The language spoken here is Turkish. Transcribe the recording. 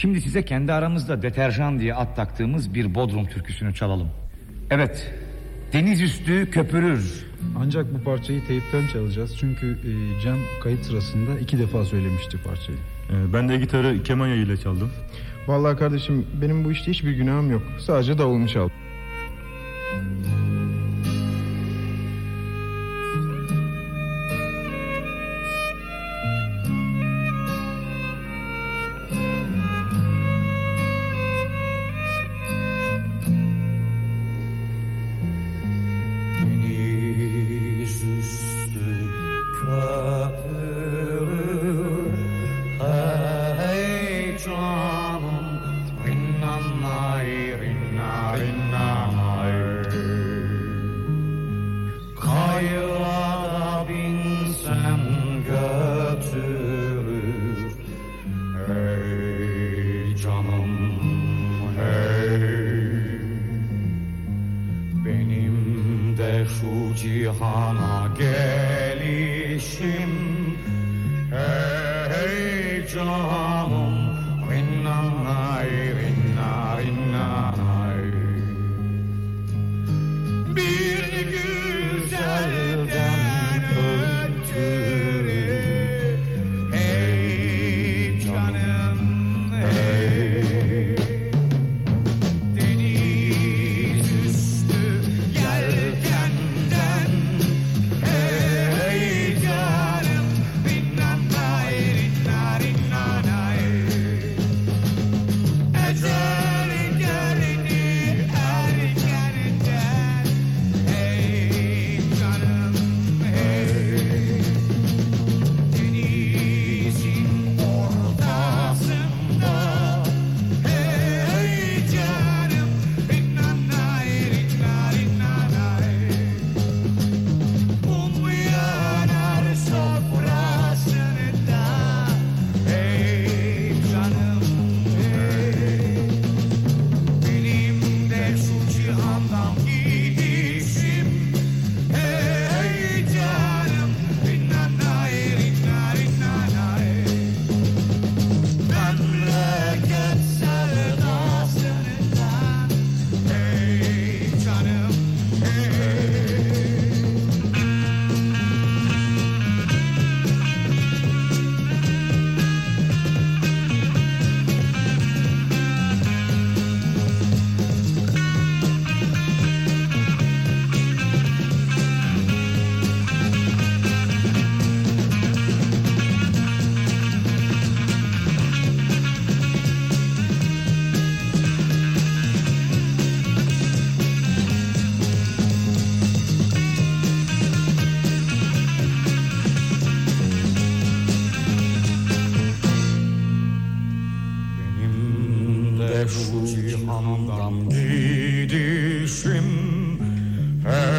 Şimdi size kendi aramızda deterjan diye at taktığımız bir Bodrum türküsünü çalalım. Evet, deniz üstü köpürür. Ancak bu parçayı teyipten çalacağız. Çünkü e, Cem kayıt sırasında iki defa söylemişti parçayı. Ee, ben de gitarı keman yayıyla çaldım. Vallahi kardeşim benim bu işte hiçbir günahım yok. Sadece davulumu çaldım. Üstü cihana gelişim. Hey canım Rinnanay rinna şu cihandan gidişim. Hey